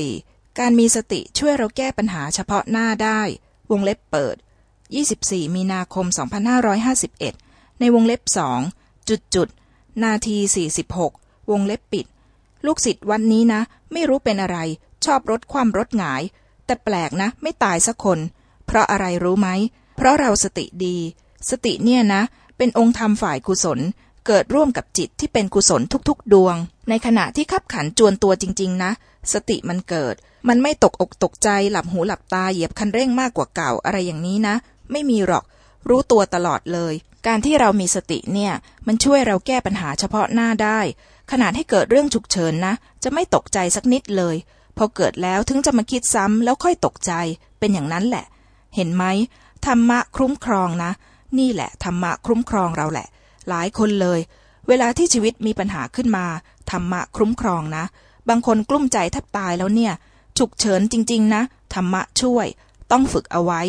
4.4 การมีสติช่วยเราแก้ปัญหาเฉพาะหน้าได้ วงเล็บเปิด 24 มีนาคม 2551 ในวงเล็บสองจุดจุด นาที 46 วงเล็บปิด ลูกศิษย์วันนี้นะ ไม่รู้เป็นอะไร ชอบรถความรถหงาย แต่แปลกนะ ไม่ตายสักคน เพราะอะไรรู้ไหม เพราะเราสติดี สติเนี่ยนะ เป็นองค์ธรรมฝ่ายกุศล เกิดร่วมกับจิตที่เป็นกุศลทุกๆ ดวง ในขณะที่ขับขันจวนตัวจริง ๆ นะ สติมันเกิด มันไม่ตกอกตกใจหลับหูหลับตาเหยียบคันเร่งมากกว่าเก่าอะไรอย่างนี้นะ ไม่มีหรอก รู้ตัวตลอดเลย การที่เรามีสติเนี่ย มันช่วยเราแก้ปัญหาเฉพาะหน้าได้ ขนาดให้เกิดเรื่องฉุกเฉินนะ จะไม่ตกใจสักนิดเลย พอเกิดแล้วถึงจะมาคิดซ้ำแล้วค่อยตกใจ เป็นอย่างนั้นแหละ เห็นไหมธรรมะคุ้มครองนะ นี่แหละธรรมะคุ้มครองเราแหละ หลายคนเลย เวลาที่ชีวิตมีปัญหาขึ้นมาธรรมะคุ้มครองนะ บางคนกลุ้มใจแทบตายแล้วเนี่ย ฉุกเฉินจริง ๆ นะธรรมะช่วย ต้องฝึกเอาไว้